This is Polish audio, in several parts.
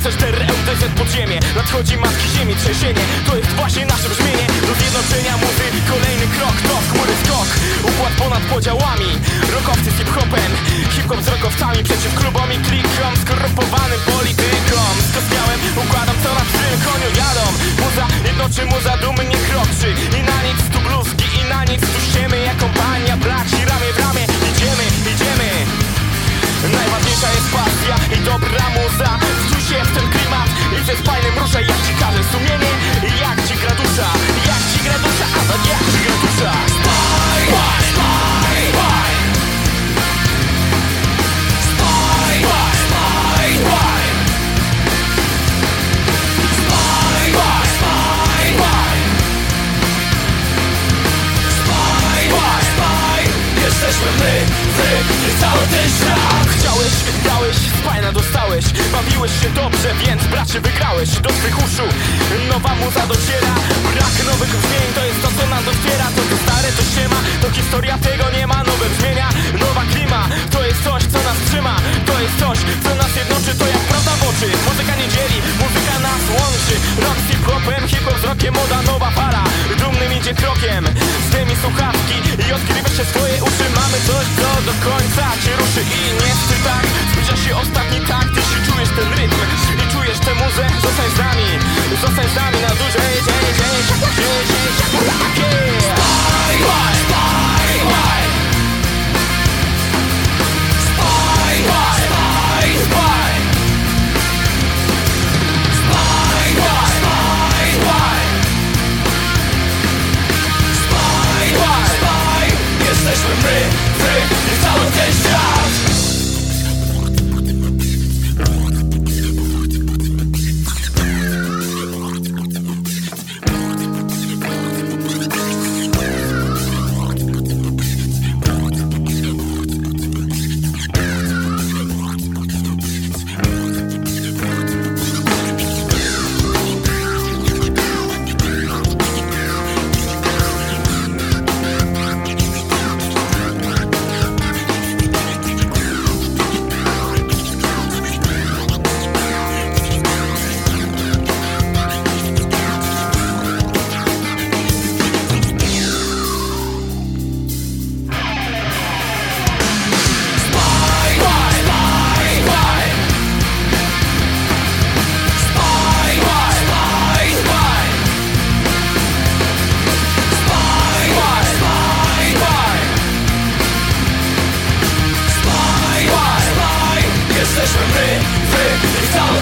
2004 LTZ pod ziemię Nadchodzi matki ziemi, trzęsienie. To jest właśnie nasze brzmienie. Do zjednoczenia muzy Kolejny krok to w chmury skok. Układ ponad podziałami. Rokowcy z hip-hopem Hip-hop z rockowcami Przeciw klubom i klikom Wy i cały ten świat. Chciałeś, dałeś, spajna dostałeś. Bawiłeś się dobrze, więc bracie wygrałeś. Do swych uszu nowa muza dociera Brak nowych brzmień to jest to co nam dociera. To co stare to się ma, to historia tego nie ma. Nowe brzmienia, nowa klima. To jest coś co nas trzyma. To jest coś co nas jednoczy. To jak prawda w oczy. Muzyka nie dzieli, muzyka nas łączy. Rock z hip-hopem, hip-hop z Moda nowa dumnym idzie krokiem Zdejmij słuchawki i odkrywasz się swoje uszy. Mamy coś co do końca cię ruszy I nie stój tak, zbliża się ostatni takt Jeśli czujesz ten rytm i czujesz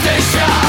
deixar.